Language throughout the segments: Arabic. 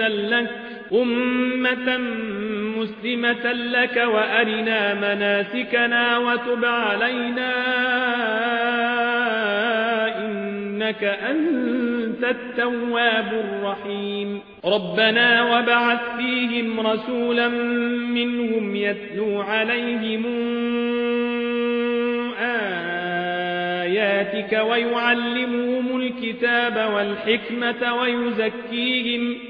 لك أمة مسلمة لك وأرنا مناسكنا وتب علينا. إنك أنت التواب الرحيم. ربنا وبعث فيهم رسولا منهم يتلو عليهم آياتك ويعلمهم الكتاب والحكمة ويزكيهم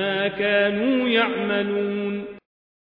ما كانوا يعملون